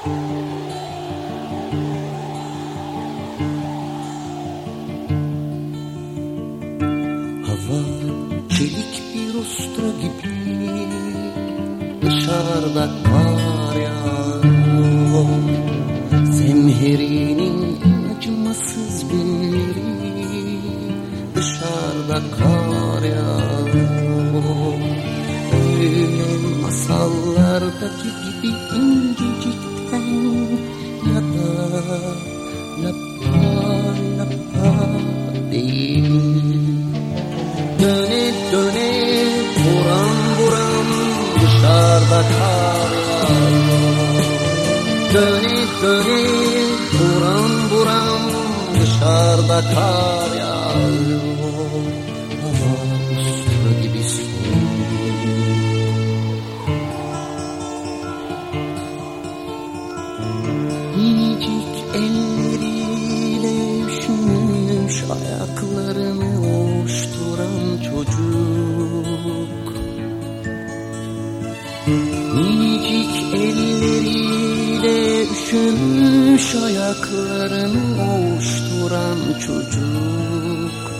Hava çelik bir usta gibi. Dışarıda kar yağıyor. Zemherinin acımasız günleri. Dışarıda kar yağıyor. Ölüm masallardaki gibi incecikten yağıyor Döne döne buram buram dışarıda kar yağıyor Hava usta gibi Minicik elleriyle üşümüş ayaklarını ovuşturan üşümüş ayaklarını ovuşturan çocuk.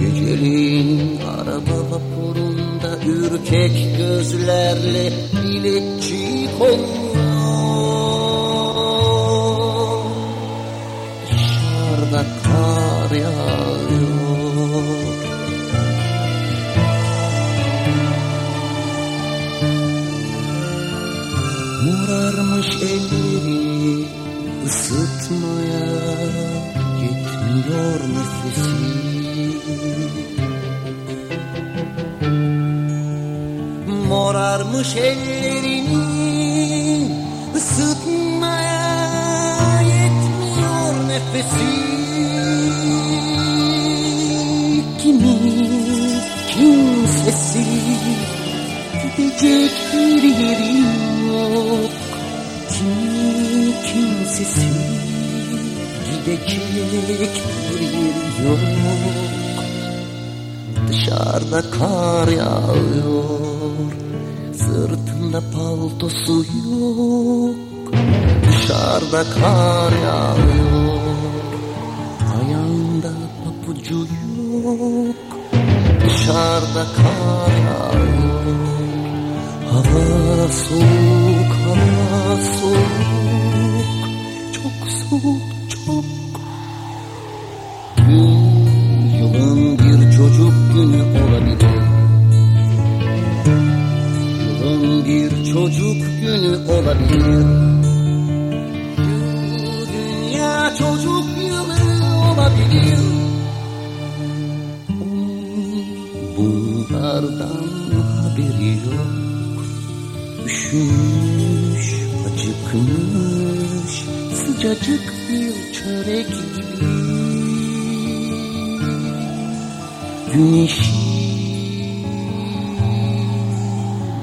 Geceliğin araba vapurunda ürkek gözlerle biletçi kolluyor Morarmış elleri ısıtmaya yetmiyor nefesi. Morarmış ellerini ısıtmaya yetmiyor nefesi. Kimi kimsesi gidecek bir yeri yok Kimi kimsesi gidecek bir yeri yok. Dışarıda kar yağıyor Sırtında paltosu yok. Dışarıda kar yağıyor Ayağında papucu yok. Dışarıda kar yağıyor Hava soğuk, soğuk Çok soğuk, çok Gün yılın bir çocuk günü olabilir Yılın bir çocuk günü olabilir dünya çocuk yılı olabilir bunlardan haberi yok Üşümüş, acıkmış Sıcacık bir çörek gibi. Güneşi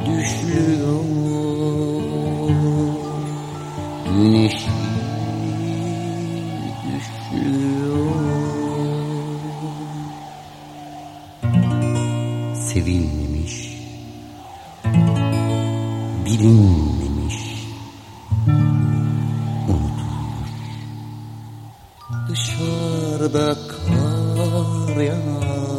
düşüyor. Güneşi düşüyor. Sevilmemiş Bilinmemiş Dışarıda kar yağar